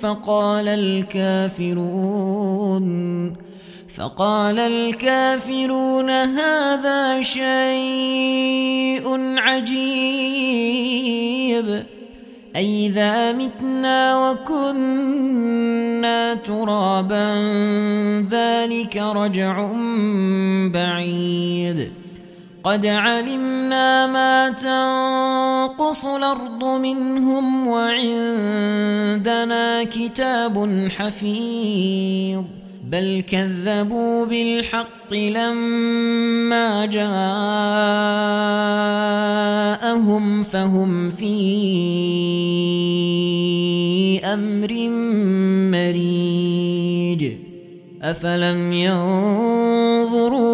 فقال الكافرون فقال الكافرون هذا شيء عجيب. أئذا متنا وكنا ترابا ذلك رجع بعيد. قد علمنا ما تنقص الأرض منهم وعندنا كتاب حفيظ بل كذبوا بالحق لما جاءهم فهم في أمر مريج افلم ينظروا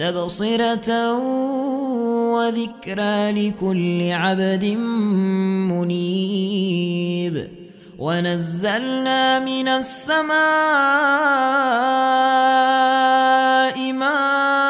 تبصرة وذكرى لكل عبد منيب. ونزلنا من السماء ماء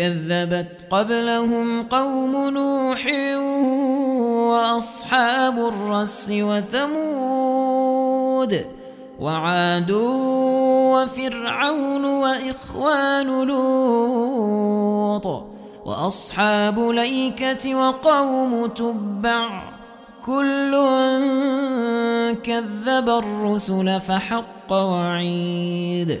كذبت قبلهم قوم نوح وأصحاب الرس وثمود وعاد وفرعون وإخوان لوط وأصحاب ليكة وقوم تبع كل كذب الرسل فحق وعيد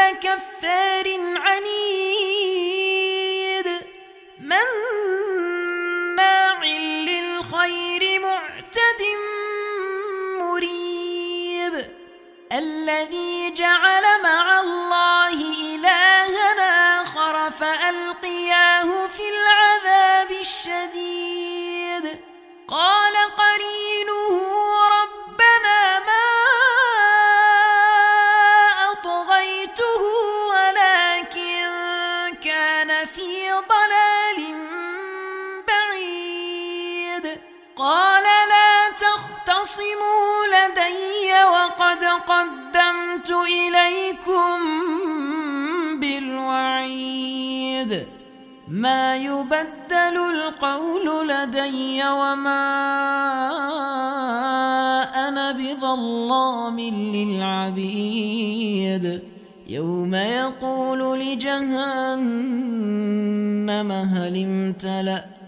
كل كفار عنيد. مناع للخير معتد مريب. الذي جعل مع الله إلها آخر فألقياه في العذاب الشديد. قال لا تختصموا لدي وقد قدمت إليكم بالوعيد. ما يبدل القول لدي وما أنا بظلام للعبيد. يوم يقول لجهنم هل امتلأت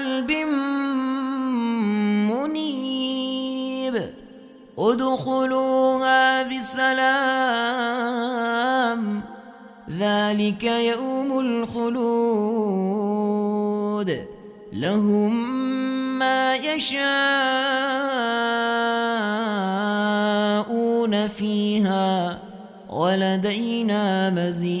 بقلب منيب. ادخلوها بسلام. ذلك يوم الخلود. لهم ما يشاءون فيها ولدينا مزيد.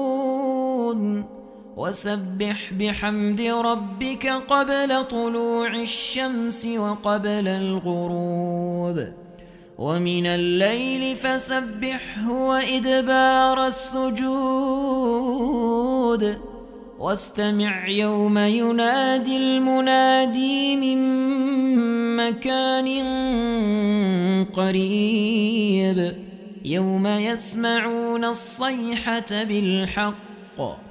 وسبح بحمد ربك قبل طلوع الشمس وقبل الغروب. ومن الليل فسبحه وإدبار السجود. واستمع يوم ينادي المنادي من مكان قريب. يوم يسمعون الصيحة بالحق.